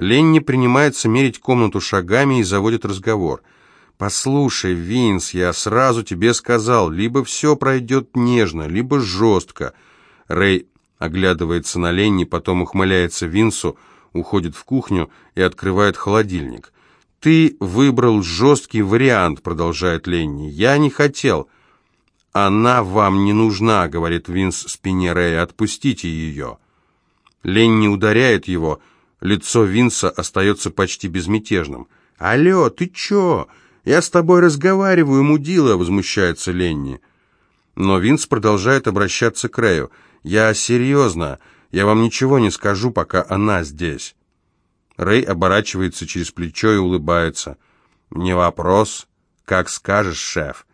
Ленни принимается мерить комнату шагами и заводит разговор. «Послушай, Винс, я сразу тебе сказал, либо все пройдет нежно, либо жестко». Рэй оглядывается на Ленни, потом ухмыляется Винсу, уходит в кухню и открывает холодильник. «Ты выбрал жесткий вариант», — продолжает Ленни. «Я не хотел». «Она вам не нужна», — говорит Винс спине Рэя. «Отпустите ее». Ленни ударяет его. Лицо Винса остается почти безмятежным. «Алло, ты чё? Я с тобой разговариваю, мудила», — возмущается Ленни. Но Винс продолжает обращаться к Рэю. «Я серьезно. Я вам ничего не скажу, пока она здесь». Рэй оборачивается через плечо и улыбается. «Не вопрос. Как скажешь, шеф».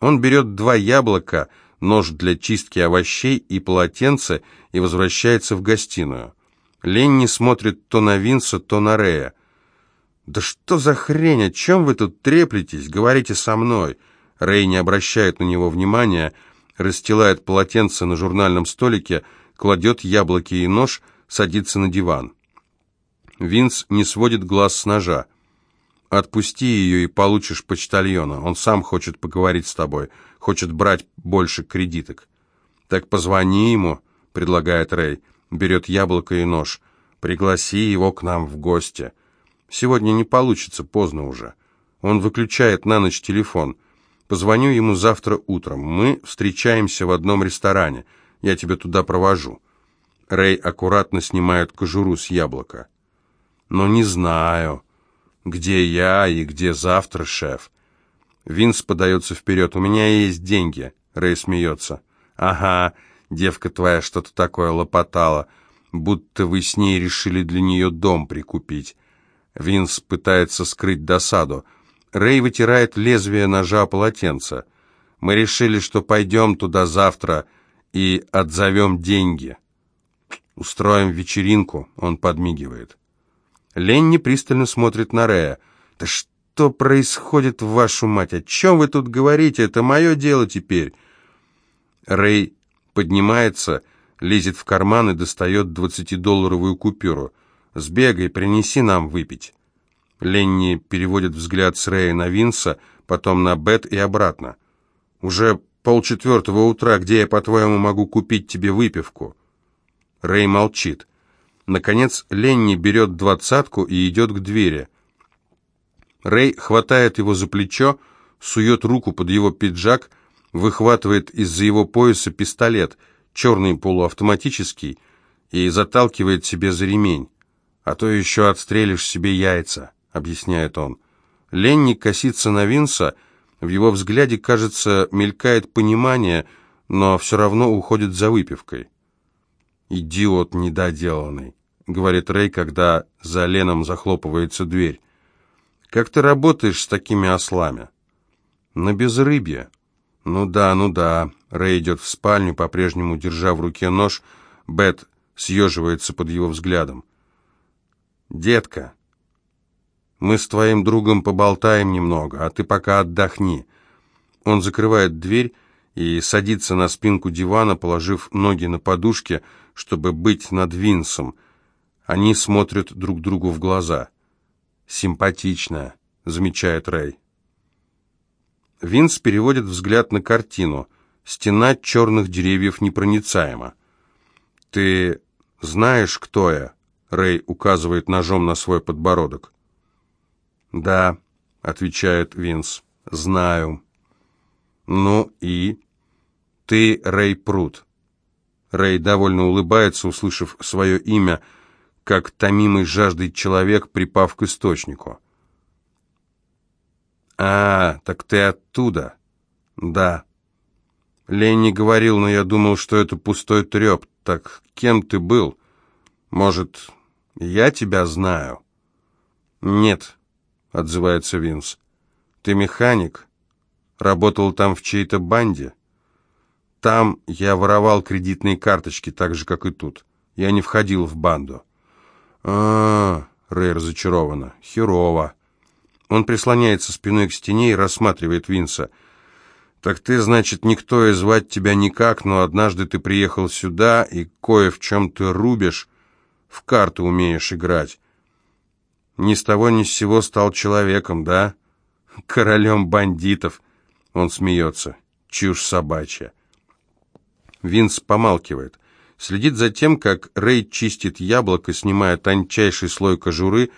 Он берет два яблока, нож для чистки овощей и полотенце и возвращается в гостиную. Ленни смотрит то на Винса, то на Рэя. «Да что за хрень? О чем вы тут треплетесь? Говорите со мной!» Рэй не обращает на него внимания, расстилает полотенце на журнальном столике, кладет яблоки и нож, садится на диван. Винс не сводит глаз с ножа. «Отпусти ее и получишь почтальона. Он сам хочет поговорить с тобой, хочет брать больше кредиток». «Так позвони ему», — предлагает Рэй. Берет яблоко и нож. «Пригласи его к нам в гости». «Сегодня не получится, поздно уже». Он выключает на ночь телефон. «Позвоню ему завтра утром. Мы встречаемся в одном ресторане. Я тебя туда провожу». Рэй аккуратно снимает кожуру с яблока но не знаю, где я и где завтра, шеф. Винс подается вперед. «У меня есть деньги», — Рэй смеется. «Ага, девка твоя что-то такое лопотала, будто вы с ней решили для нее дом прикупить». Винс пытается скрыть досаду. Рэй вытирает лезвие ножа полотенца. «Мы решили, что пойдем туда завтра и отзовем деньги. Устроим вечеринку», — он подмигивает. Ленни пристально смотрит на Рея. «Да что происходит, вашу мать? О чем вы тут говорите? Это мое дело теперь!» Рэй поднимается, лезет в карман и достает двадцатидолларовую купюру. «Сбегай, принеси нам выпить». Ленни переводит взгляд с Рэя на Винса, потом на Бет и обратно. «Уже полчетвертого утра, где я, по-твоему, могу купить тебе выпивку?» Рэй молчит. Наконец Ленни берет двадцатку и идет к двери. Рэй хватает его за плечо, сует руку под его пиджак, выхватывает из-за его пояса пистолет, черный полуавтоматический, и заталкивает себе за ремень. «А то еще отстрелишь себе яйца», — объясняет он. Ленни косится на Винса, в его взгляде, кажется, мелькает понимание, но все равно уходит за выпивкой. «Идиот недоделанный», — говорит Рэй, когда за Леном захлопывается дверь. «Как ты работаешь с такими ослами?» «На безрыбье». «Ну да, ну да». Рэй идет в спальню, по-прежнему держа в руке нож. Бет съеживается под его взглядом. «Детка, мы с твоим другом поболтаем немного, а ты пока отдохни». Он закрывает дверь и садится на спинку дивана, положив ноги на подушке, чтобы быть над Винсом. Они смотрят друг другу в глаза. «Симпатично», — замечает Рэй. Винс переводит взгляд на картину. Стена черных деревьев непроницаема. «Ты знаешь, кто я?» Рэй указывает ножом на свой подбородок. «Да», — отвечает Винс, — «знаю». «Ну и?» «Ты Рэй Прут». Рэй довольно улыбается, услышав свое имя, как томимый жаждой человек, припав к источнику. «А, так ты оттуда?» «Да». Ленни говорил, но я думал, что это пустой треп. Так кем ты был? Может, я тебя знаю?» «Нет», — отзывается Винс. «Ты механик? Работал там в чьей-то банде?» Там я воровал кредитные карточки, так же, как и тут. Я не входил в банду. а, -а, -а Рэй разочарованно. Херово. Он прислоняется спиной к стене и рассматривает Винса. «Так ты, значит, никто и звать тебя никак, но однажды ты приехал сюда, и кое в чем ты рубишь, в карты умеешь играть. Ни с того ни с сего стал человеком, да? Королем бандитов. Он смеется. Чушь собачья. Винс помалкивает. Следит за тем, как Рэй чистит яблоко, снимая тончайший слой кожуры,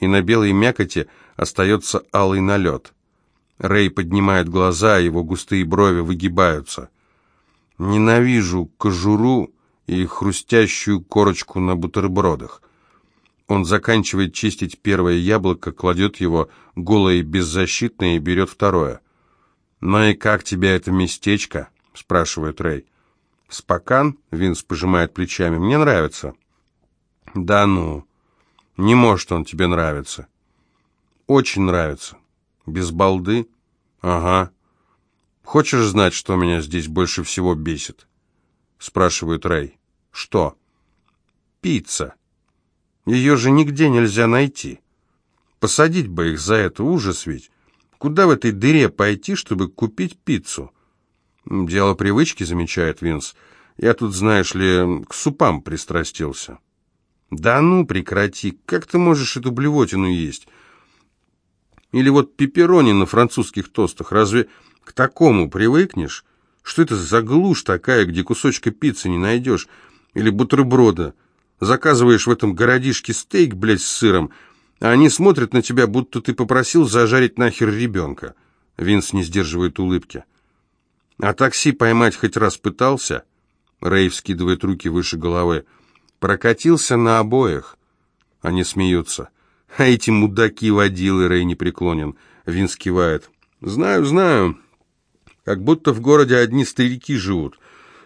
и на белой мякоти остается алый налет. Рэй поднимает глаза, его густые брови выгибаются. «Ненавижу кожуру и хрустящую корочку на бутербродах». Он заканчивает чистить первое яблоко, кладет его голое и беззащитное и берет второе. «Ну и как тебе это местечко?» — спрашивает Рэй. «Спокан?» — Винс пожимает плечами. «Мне нравится». «Да ну, не может он тебе нравиться». «Очень нравится». «Без балды?» «Ага». «Хочешь знать, что меня здесь больше всего бесит?» — спрашивает Рэй. «Что?» «Пицца». Ее же нигде нельзя найти. Посадить бы их за это, ужас ведь. Куда в этой дыре пойти, чтобы купить пиццу? Дело привычки, замечает Винс. Я тут, знаешь ли, к супам пристрастился. Да ну, прекрати, как ты можешь эту блевотину есть? Или вот пепперони на французских тостах, разве к такому привыкнешь? Что это за глушь такая, где кусочка пиццы не найдешь? Или бутерброда? Заказываешь в этом городишке стейк, блядь, с сыром, а они смотрят на тебя, будто ты попросил зажарить нахер ребенка. Винс не сдерживает улыбки. А такси поймать хоть раз пытался? Рэй скидывает руки выше головы. Прокатился на обоих. Они смеются. А эти мудаки-водилы, Рэй не преклонен. Винс кивает. Знаю, знаю. Как будто в городе одни старики живут.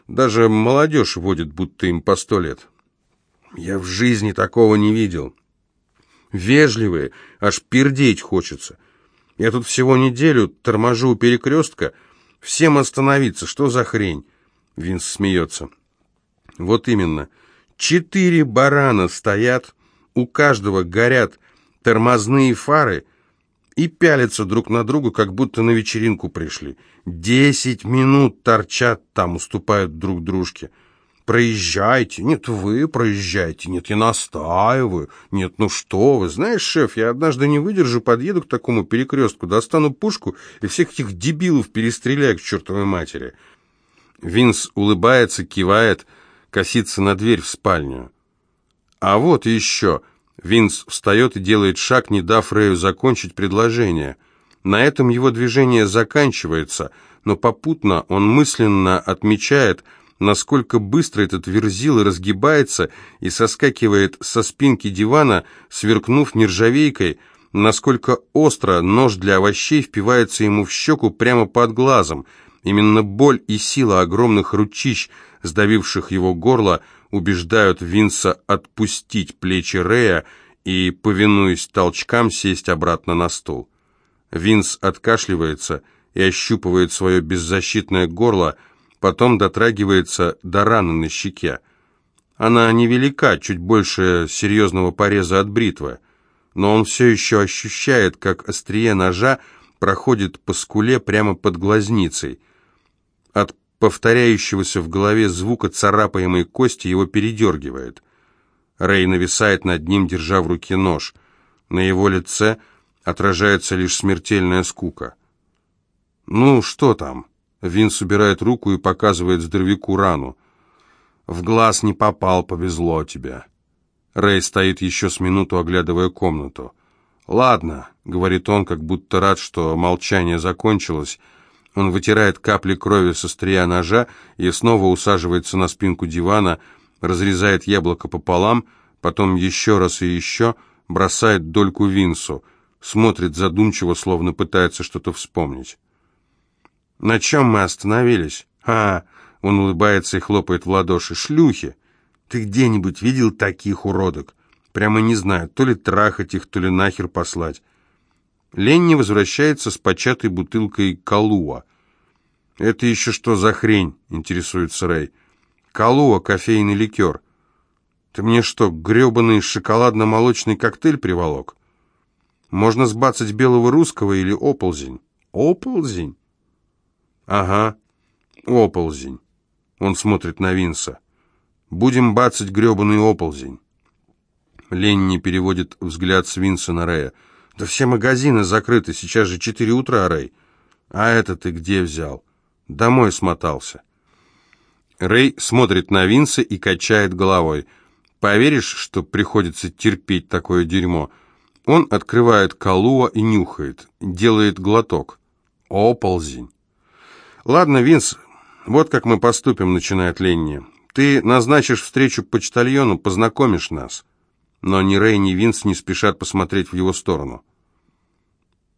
Даже молодежь водит, будто им по сто лет. Я в жизни такого не видел. Вежливые, аж пердеть хочется. Я тут всего неделю торможу у перекрестка. Всем остановиться, что за хрень? Винс смеется. Вот именно. Четыре барана стоят, у каждого горят тормозные фары и пялятся друг на друга, как будто на вечеринку пришли. Десять минут торчат там, уступают друг дружке. Проезжайте. Нет, вы проезжайте. Нет, я настаиваю. Нет, ну что вы. Знаешь, шеф, я однажды не выдержу, подъеду к такому перекрестку, достану пушку и всех этих дебилов перестреляю к чертовой матери. Винс улыбается, кивает, косится на дверь в спальню. А вот еще. Винс встает и делает шаг, не дав Рэю закончить предложение. На этом его движение заканчивается, но попутно он мысленно отмечает – насколько быстро этот верзил разгибается и соскакивает со спинки дивана, сверкнув нержавейкой, насколько остро нож для овощей впивается ему в щеку прямо под глазом. Именно боль и сила огромных ручищ, сдавивших его горло, убеждают Винса отпустить плечи Рея и, повинуясь толчкам, сесть обратно на стул. Винс откашливается и ощупывает свое беззащитное горло, потом дотрагивается до раны на щеке. Она невелика, чуть больше серьезного пореза от бритвы, но он все еще ощущает, как острие ножа проходит по скуле прямо под глазницей. Повторяющегося в голове звука царапаемой кости его передергивает. Рэй нависает над ним, держа в руке нож. На его лице отражается лишь смертельная скука. «Ну, что там?» Винс убирает руку и показывает здоровяку рану. «В глаз не попал, повезло тебе». Рэй стоит еще с минуту, оглядывая комнату. «Ладно», — говорит он, как будто рад, что молчание закончилось. Он вытирает капли крови со стрия ножа и снова усаживается на спинку дивана, разрезает яблоко пополам, потом еще раз и еще, бросает дольку Винсу, смотрит задумчиво, словно пытается что-то вспомнить. «На чем мы остановились?» «А!» — он улыбается и хлопает в ладоши. «Шлюхи! Ты где-нибудь видел таких уродок? Прямо не знаю, то ли трахать их, то ли нахер послать». Ленни возвращается с початой бутылкой «Калуа». «Это еще что за хрень?» — интересуется Рэй. «Калуа — кофейный ликер. Ты мне что, гребаный шоколадно-молочный коктейль приволок? Можно сбацать белого русского или оползень?» «Оползень?» «Ага, оползень». Он смотрит на Винса. «Будем бацать гребаный оползень». Ленни переводит взгляд с Винса на Рэя. «Да все магазины закрыты, сейчас же четыре утра, Рэй». «А это ты где взял?» «Домой смотался». Рэй смотрит на Винса и качает головой. «Поверишь, что приходится терпеть такое дерьмо?» Он открывает Калуа и нюхает, делает глоток. Оползень. «Ладно, Винс, вот как мы поступим», — начинает Ленни. «Ты назначишь встречу почтальону, познакомишь нас». Но ни Рэй, ни Винс не спешат посмотреть в его сторону.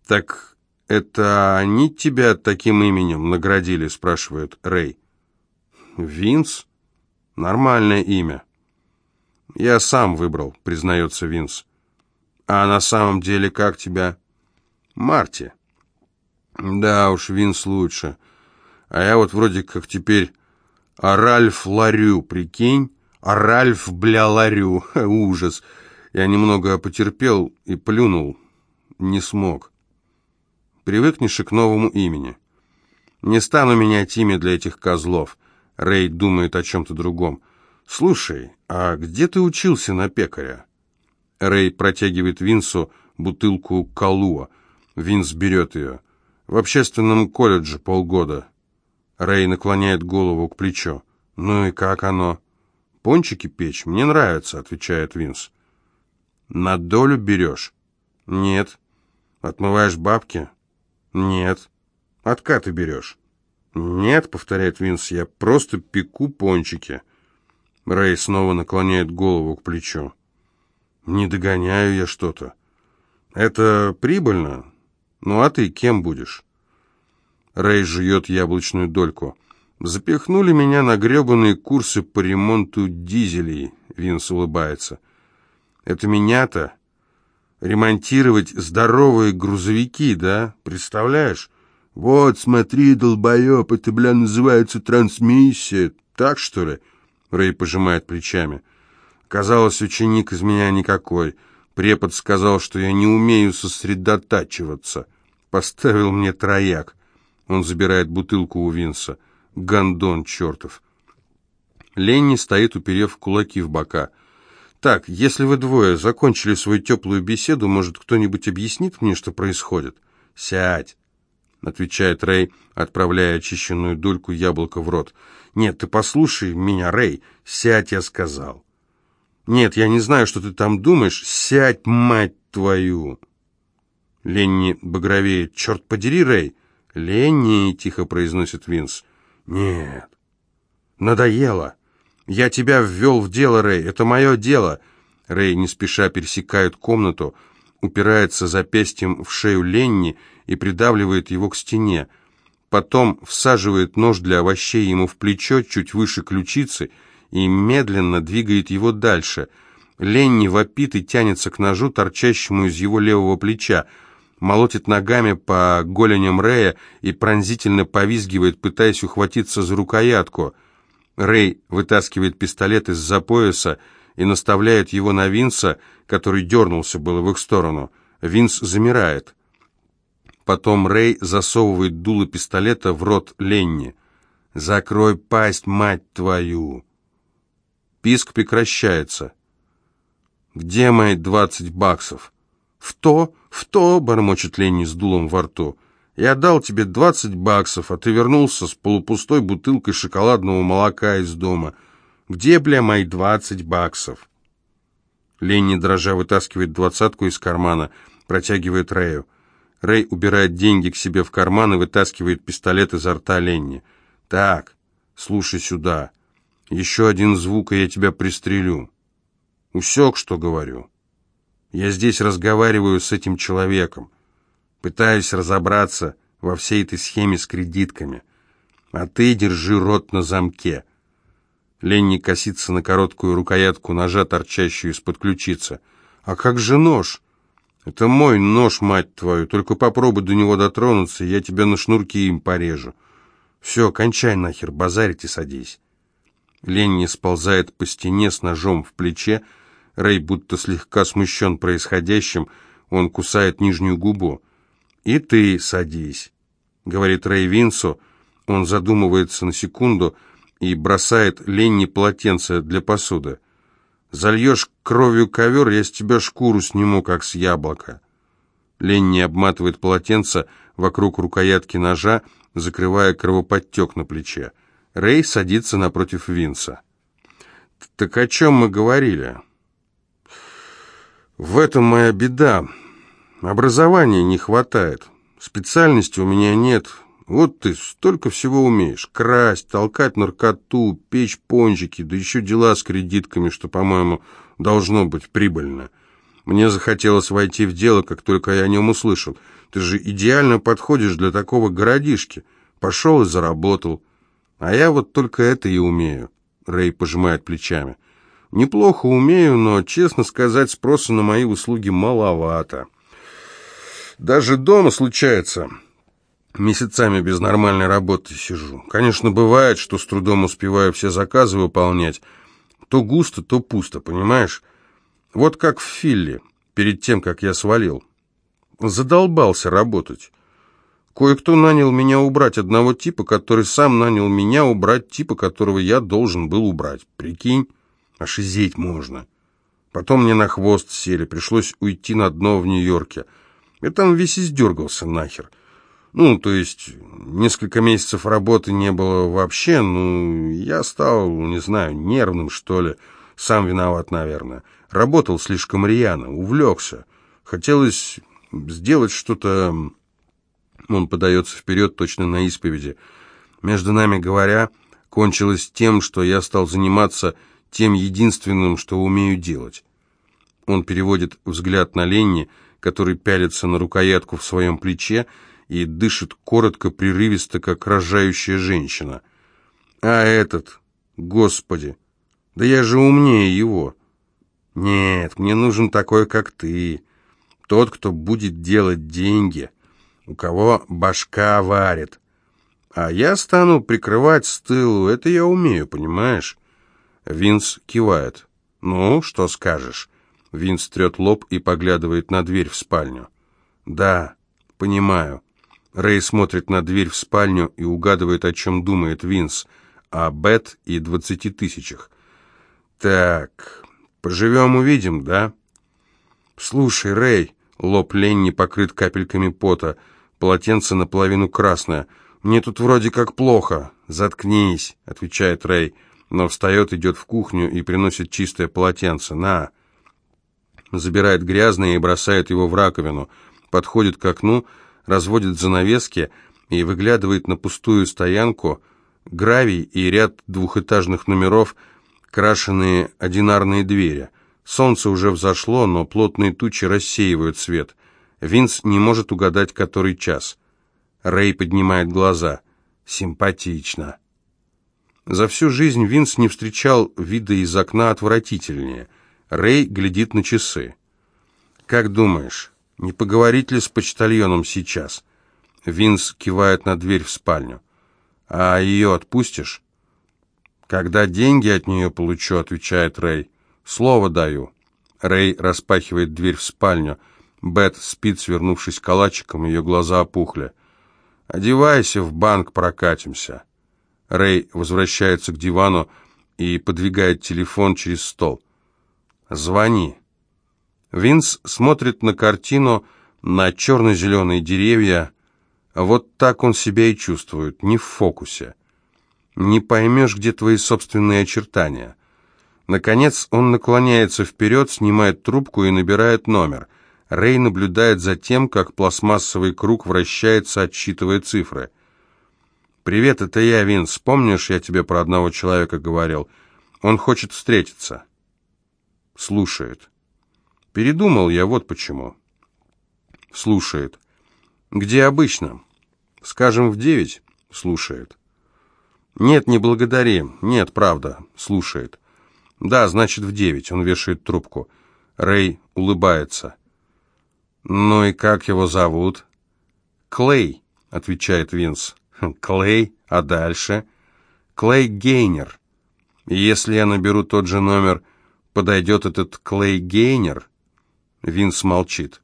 «Так это они тебя таким именем наградили?» — спрашивает Рэй. «Винс? Нормальное имя». «Я сам выбрал», — признается Винс. «А на самом деле как тебя?» «Марти». «Да уж, Винс лучше. А я вот вроде как теперь Аральф Ларю, прикинь? Аральф, бля, Ларю. Ужас. Я немного потерпел и плюнул. Не смог. Привыкнешь и к новому имени. Не стану менять имя для этих козлов. Рэй думает о чем-то другом. «Слушай, а где ты учился на пекаря?» Рэй протягивает Винсу бутылку Калуа. Винс берет ее. «В общественном колледже полгода». Рэй наклоняет голову к плечу. «Ну и как оно?» «Пончики печь? Мне нравится», — отвечает Винс. «На долю берешь?» «Нет». «Отмываешь бабки?» «Нет». «Откаты берешь?» «Нет», — повторяет Винс, — «я просто пеку пончики». Рэй снова наклоняет голову к плечу. «Не догоняю я что-то». «Это прибыльно? Ну а ты кем будешь?» Рэй жует яблочную дольку. «Запихнули меня на гребаные курсы по ремонту дизелей», — Винс улыбается. «Это меня-то? Ремонтировать здоровые грузовики, да? Представляешь? Вот, смотри, долбоеб, это, бля, называется трансмиссия. Так, что ли?» Рэй пожимает плечами. «Казалось, ученик из меня никакой. Препод сказал, что я не умею сосредотачиваться. Поставил мне трояк». Он забирает бутылку у Винса. Гандон чертов. Ленни стоит, уперев кулаки в бока. «Так, если вы двое закончили свою теплую беседу, может, кто-нибудь объяснит мне, что происходит?» «Сядь», — отвечает Рэй, отправляя очищенную дольку яблока в рот. «Нет, ты послушай меня, Рэй. Сядь, я сказал». «Нет, я не знаю, что ты там думаешь. Сядь, мать твою!» Ленни багровеет. «Черт подери, Рэй!» «Ленни!» — тихо произносит Винс. «Нет». «Надоело. Я тебя ввел в дело, Рэй. Это мое дело». Рэй не спеша пересекает комнату, упирается запястьем в шею Ленни и придавливает его к стене. Потом всаживает нож для овощей ему в плечо, чуть выше ключицы, и медленно двигает его дальше. Ленни вопит и тянется к ножу, торчащему из его левого плеча молотит ногами по голеням Рэя и пронзительно повизгивает, пытаясь ухватиться за рукоятку. Рэй вытаскивает пистолет из-за пояса и наставляет его на Винса, который дернулся было в их сторону. Винс замирает. Потом Рэй засовывает дуло пистолета в рот Ленни. «Закрой пасть, мать твою!» Писк прекращается. «Где мои двадцать баксов?» «В то, в то!» — бормочет Ленни с дулом во рту. «Я дал тебе двадцать баксов, а ты вернулся с полупустой бутылкой шоколадного молока из дома. Где, бля, мои двадцать баксов?» Ленни, дрожа, вытаскивает двадцатку из кармана, протягивает Рэю. Рэй убирает деньги к себе в карман и вытаскивает пистолет изо рта Ленни. «Так, слушай сюда. Еще один звук, и я тебя пристрелю. Усек, что говорю?» Я здесь разговариваю с этим человеком, пытаюсь разобраться во всей этой схеме с кредитками. А ты держи рот на замке. Ленни косится на короткую рукоятку ножа, торчащую из-под ключицы. А как же нож? Это мой нож, мать твою. Только попробуй до него дотронуться, я тебя на шнурки им порежу. Все, кончай нахер, базарить и садись. Ленни сползает по стене с ножом в плече, Рэй будто слегка смущен происходящим, он кусает нижнюю губу. «И ты садись», — говорит Рэй Винсу. Он задумывается на секунду и бросает Ленни полотенце для посуды. Зальешь кровью ковер, я с тебя шкуру сниму, как с яблока. Ленни обматывает полотенце вокруг рукоятки ножа, закрывая кровоподтек на плече. Рэй садится напротив Винса. «Так о чем мы говорили?» «В этом моя беда. Образования не хватает. Специальности у меня нет. Вот ты столько всего умеешь. Красть, толкать наркоту, печь пончики, да еще дела с кредитками, что, по-моему, должно быть прибыльно. Мне захотелось войти в дело, как только я о нем услышал. Ты же идеально подходишь для такого городишки. Пошел и заработал. А я вот только это и умею. Рэй пожимает плечами. Неплохо умею, но, честно сказать, спроса на мои услуги маловато. Даже дома случается. Месяцами без нормальной работы сижу. Конечно, бывает, что с трудом успеваю все заказы выполнять. То густо, то пусто, понимаешь? Вот как в Филле, перед тем, как я свалил. Задолбался работать. Кое-кто нанял меня убрать одного типа, который сам нанял меня убрать типа, которого я должен был убрать. Прикинь, ошизеть можно. Потом мне на хвост сели, пришлось уйти на дно в Нью-Йорке. Я там весь издергался нахер. Ну, то есть, несколько месяцев работы не было вообще, ну, я стал, не знаю, нервным, что ли. Сам виноват, наверное. Работал слишком рьяно, увлекся. Хотелось сделать что-то... Он подается вперед точно на исповеди. Между нами говоря, кончилось тем, что я стал заниматься тем единственным, что умею делать. Он переводит взгляд на Ленни, который пялится на рукоятку в своем плече, и дышит коротко, прерывисто, как рожающая женщина. А этот, господи, да я же умнее его. Нет, мне нужен такой, как ты. Тот, кто будет делать деньги, у кого башка варит. А я стану прикрывать с тылу, это я умею, понимаешь? Винс кивает. «Ну, что скажешь?» Винс трет лоб и поглядывает на дверь в спальню. «Да, понимаю. Рэй смотрит на дверь в спальню и угадывает, о чем думает Винс, о Бет и двадцати тысячах. «Так, поживем, увидим, да?» «Слушай, Рэй», — лоб Ленни покрыт капельками пота, полотенце наполовину красное. «Мне тут вроде как плохо». «Заткнись», — отвечает Рэй, но встает, идет в кухню и приносит чистое полотенце. «На». Забирает грязное и бросает его в раковину. Подходит к окну, — разводит занавески и выглядывает на пустую стоянку, гравий и ряд двухэтажных номеров, крашеные одинарные двери. Солнце уже взошло, но плотные тучи рассеивают свет. Винс не может угадать, который час. Рэй поднимает глаза. Симпатично. За всю жизнь Винс не встречал вида из окна отвратительнее. Рэй глядит на часы. «Как думаешь, не поговорить ли с почтальоном сейчас? Винс кивает на дверь в спальню. А ее отпустишь? Когда деньги от нее получу, отвечает Рэй. Слово даю. Рэй распахивает дверь в спальню. Бет спит, свернувшись калачиком, ее глаза опухли. «Одевайся, в банк прокатимся». Рэй возвращается к дивану и подвигает телефон через стол. «Звони». Винс смотрит на картину, на черно-зеленые деревья. Вот так он себя и чувствует, не в фокусе. Не поймешь, где твои собственные очертания. Наконец он наклоняется вперед, снимает трубку и набирает номер. Рэй наблюдает за тем, как пластмассовый круг вращается, отсчитывая цифры. «Привет, это я, Винс. Помнишь, я тебе про одного человека говорил? Он хочет встретиться». Слушает. Передумал я вот почему. Слушает. Где обычно? Скажем, в девять? Слушает. Нет, не благодари. Нет, правда. Слушает. Да, значит, в девять. Он вешает трубку. Рэй улыбается. Ну и как его зовут? Клей, отвечает Винс. Клей, а дальше? Клей Гейнер. Если я наберу тот же номер, подойдет этот Клей Гейнер? Винс молчит.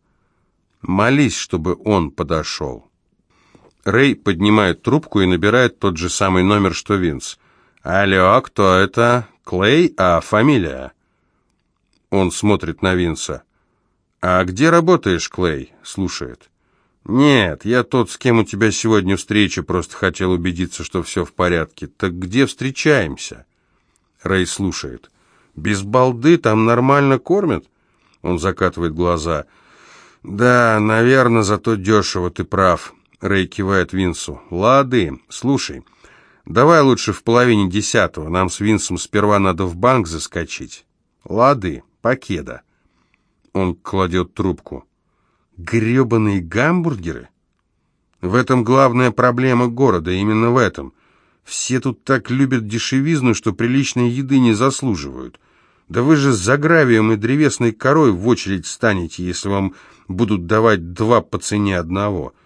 «Молись, чтобы он подошел». Рэй поднимает трубку и набирает тот же самый номер, что Винс. «Алло, кто это? Клей? А фамилия?» Он смотрит на Винса. «А где работаешь, Клей?» Слушает. «Нет, я тот, с кем у тебя сегодня встреча, просто хотел убедиться, что все в порядке. Так где встречаемся?» Рэй слушает. «Без балды там нормально кормят?» Он закатывает глаза. «Да, наверное, зато дешево, ты прав». Рэй кивает Винсу. «Лады, слушай, давай лучше в половине десятого. Нам с Винсом сперва надо в банк заскочить». «Лады, покеда». Он кладет трубку. «Гребаные гамбургеры?» В этом главная проблема города, именно в этом. Все тут так любят дешевизну, что приличной еды не заслуживают. Да вы же за гравием и древесной корой в очередь станете, если вам будут давать два по цене одного –